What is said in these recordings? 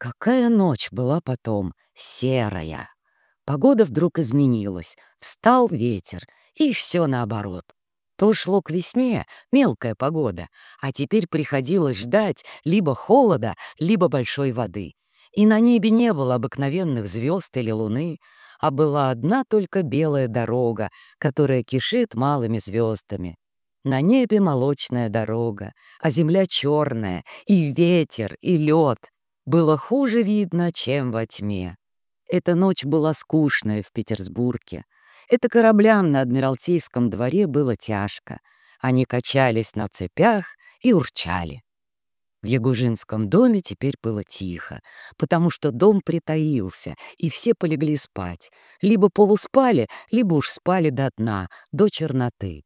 Какая ночь была потом серая. Погода вдруг изменилась, встал ветер, и все наоборот. То шло к весне, мелкая погода, а теперь приходилось ждать либо холода, либо большой воды. И на небе не было обыкновенных звезд или луны, а была одна только белая дорога, которая кишит малыми звездами. На небе молочная дорога, а земля черная, и ветер, и лед. Было хуже видно, чем во тьме. Эта ночь была скучная в Петербурге. Это кораблям на Адмиралтейском дворе было тяжко. Они качались на цепях и урчали. В Ягужинском доме теперь было тихо, потому что дом притаился, и все полегли спать. Либо полуспали, либо уж спали до дна, до черноты.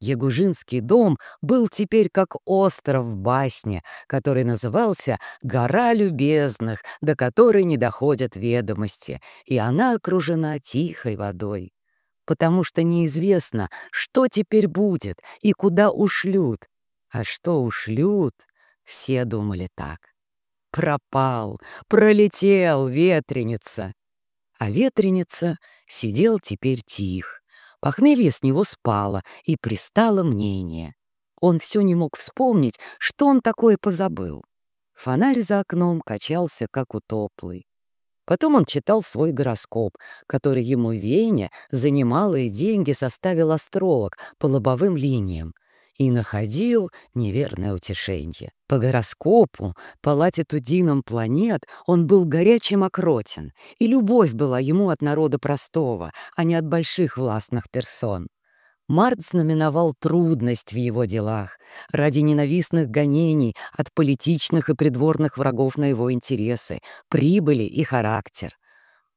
Ягужинский дом был теперь как остров в басне, который назывался «Гора любезных», до которой не доходят ведомости, и она окружена тихой водой. Потому что неизвестно, что теперь будет и куда ушлют. А что ушлют, все думали так. Пропал, пролетел ветреница. А ветреница сидел теперь тих. Похмелье с него спало, и пристало мнение. Он все не мог вспомнить, что он такое позабыл. Фонарь за окном качался, как утоплый. Потом он читал свой гороскоп, который ему в Вене за немалые деньги составил астролог по лобовым линиям — и находил неверное утешение. По гороскопу, по латитудинам планет он был горячим окротен, и любовь была ему от народа простого, а не от больших властных персон. Март знаменовал трудность в его делах ради ненавистных гонений от политичных и придворных врагов на его интересы, прибыли и характер.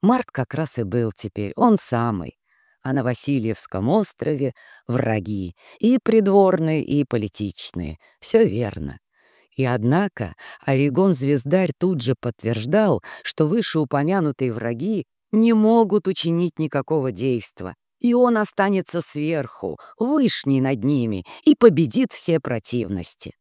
Март как раз и был теперь, он самый а на Васильевском острове враги, и придворные, и политичные. Все верно. И однако Орегон-звездарь тут же подтверждал, что вышеупомянутые враги не могут учинить никакого действа, и он останется сверху, вышний над ними, и победит все противности.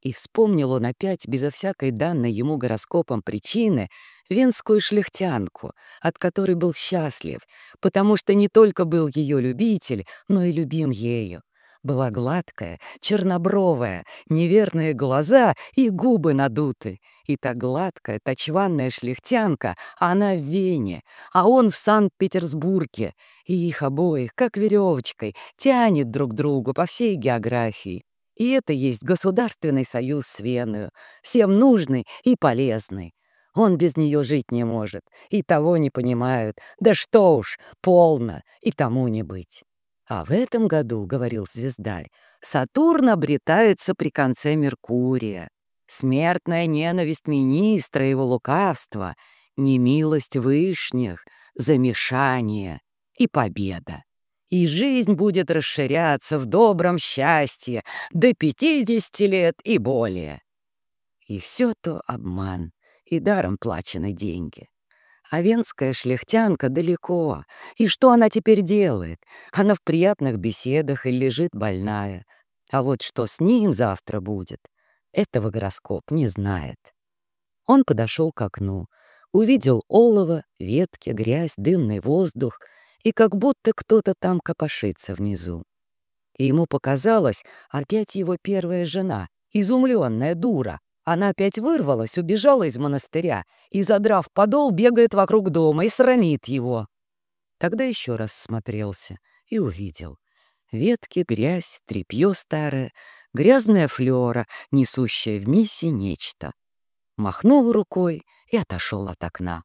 И вспомнил он опять, безо всякой данной ему гороскопом причины, венскую шляхтянку, от которой был счастлив, потому что не только был ее любитель, но и любим ею. Была гладкая, чернобровая, неверные глаза и губы надуты. И та гладкая, точванная шляхтянка, она в Вене, а он в Санкт-Петербурге. И их обоих, как веревочкой, тянет друг другу по всей географии. И это есть государственный союз с Веной, всем нужный и полезный. Он без нее жить не может, и того не понимают. Да что уж, полно, и тому не быть. А в этом году, — говорил звездарь, — Сатурн обретается при конце Меркурия. Смертная ненависть министра его лукавства, немилость вышних, замешание и победа и жизнь будет расширяться в добром счастье до 50 лет и более. И все то обман и даром плачены деньги. А венская шляхтянка далеко. И что она теперь делает? Она в приятных беседах и лежит больная. А вот что с ним завтра будет, этого гороскоп не знает. Он подошел к окну, увидел олово, ветки, грязь, дымный воздух — и как будто кто-то там копошится внизу. И ему показалось, опять его первая жена, изумленная дура. Она опять вырвалась, убежала из монастыря и, задрав подол, бегает вокруг дома и срамит его. Тогда еще раз смотрелся и увидел. Ветки, грязь, тряпье старое, грязная флера, несущая в миссии нечто. Махнул рукой и отошел от окна.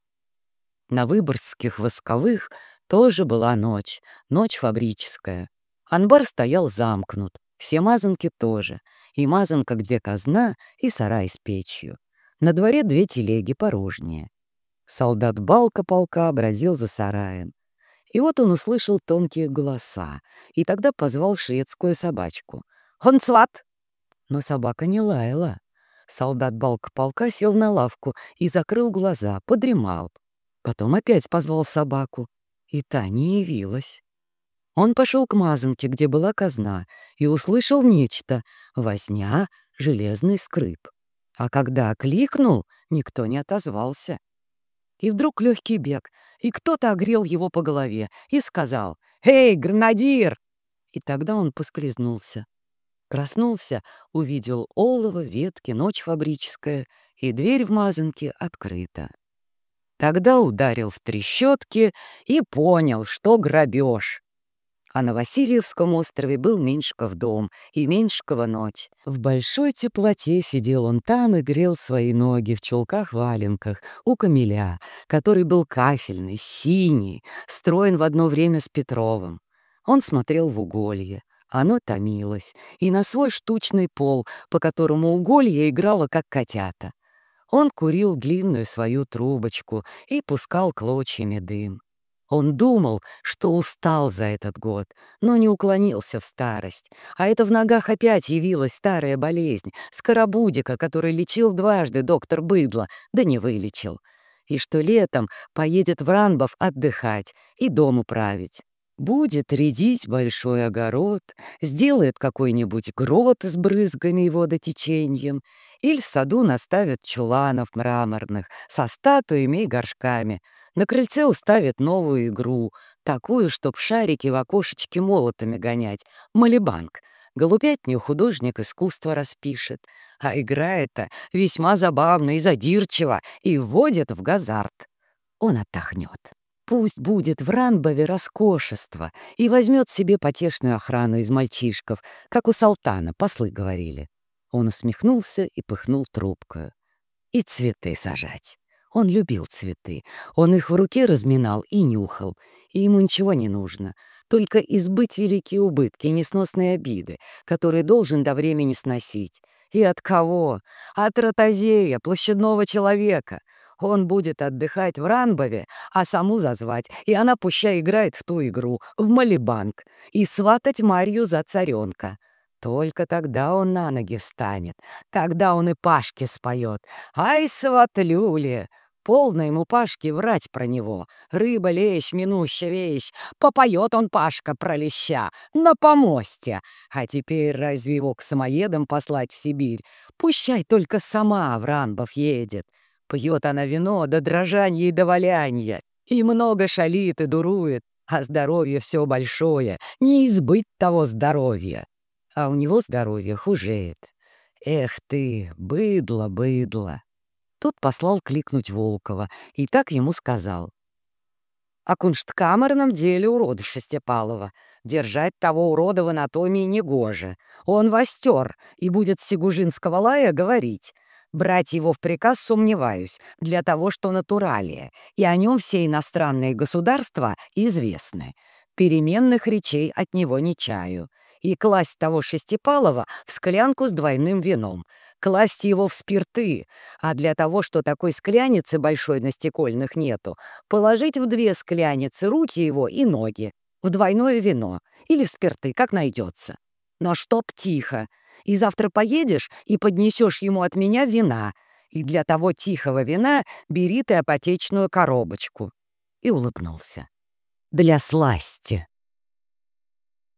На выборгских восковых тоже была ночь, ночь фабрическая. Анбар стоял замкнут, все мазанки тоже, и мазанка, где казна, и сарай с печью. На дворе две телеги порожние. Солдат Балка полка бродил за сараем. И вот он услышал тонкие голоса, и тогда позвал шведскую собачку. «Он сват!» Но собака не лаяла. Солдат Балка полка сел на лавку и закрыл глаза, подремал. Потом опять позвал собаку и та не явилась. Он пошел к мазанке, где была казна, и услышал нечто — возня, железный скрип. А когда окликнул, никто не отозвался. И вдруг легкий бег, и кто-то огрел его по голове и сказал «Эй, гранадир!» И тогда он поскользнулся. Проснулся, увидел олово, ветки, ночь фабрическая, и дверь в мазанке открыта. Тогда ударил в трещотки и понял, что грабеж. А на Васильевском острове был Меньшков дом и Меньшкова ночь. В большой теплоте сидел он там и грел свои ноги в чулках-валенках у камеля, который был кафельный, синий, строен в одно время с Петровым. Он смотрел в уголье. Оно томилось, и на свой штучный пол, по которому уголье играло, как котята. Он курил длинную свою трубочку и пускал клочьями дым. Он думал, что устал за этот год, но не уклонился в старость. А это в ногах опять явилась старая болезнь, скоробудика, который лечил дважды доктор Быдло, да не вылечил. И что летом поедет в Ранбов отдыхать и дом управить. Будет рядить большой огород, сделает какой-нибудь грот с брызгами и водотечением, или в саду наставит чуланов мраморных со статуями и горшками — на крыльце уставит новую игру, такую, чтоб шарики в окошечке молотами гонять. Малибанк. Голубятню художник искусства распишет. А игра эта весьма забавна и задирчива и вводит в газарт. Он отдохнет. Пусть будет в Ранбове роскошество и возьмет себе потешную охрану из мальчишков, как у Салтана, послы говорили. Он усмехнулся и пыхнул трубкою. И цветы сажать. Он любил цветы. Он их в руке разминал и нюхал. И ему ничего не нужно. Только избыть великие убытки и несносные обиды, которые должен до времени сносить. И от кого? От ротозея, площадного человека. Он будет отдыхать в Ранбове, а саму зазвать, и она пуща играет в ту игру, в Малибанк, и сватать Марью за царенка. Только тогда он на ноги встанет, тогда он и Пашке споет. «Ай, сватлюли!» Полно ему Пашке врать про него. Рыба, лещ, минущая вещь. Попоет он, Пашка, про леща. На помосте. А теперь разве его к самоедам послать в Сибирь? Пущай только сама в Ранбов едет. Пьет она вино до дрожанья и до валянья. И много шалит и дурует. А здоровье все большое. Не избыть того здоровья. А у него здоровье хужеет. Эх ты, быдло, быдло. Тот послал кликнуть Волкова и так ему сказал. «О куншткамерном деле уродыша Степалова. Держать того урода в анатомии негоже. Он востер и будет с Сигужинского лая говорить. Брать его в приказ сомневаюсь, для того, что натуралия, и о нем все иностранные государства известны. Переменных речей от него не чаю. И класть того Шестипалова в склянку с двойным вином — класть его в спирты, а для того, что такой скляницы большой на стекольных нету, положить в две скляницы руки его и ноги, в двойное вино или в спирты, как найдется. Но чтоб тихо. И завтра поедешь и поднесешь ему от меня вина, и для того тихого вина бери ты апотечную коробочку. И улыбнулся. Для сласти.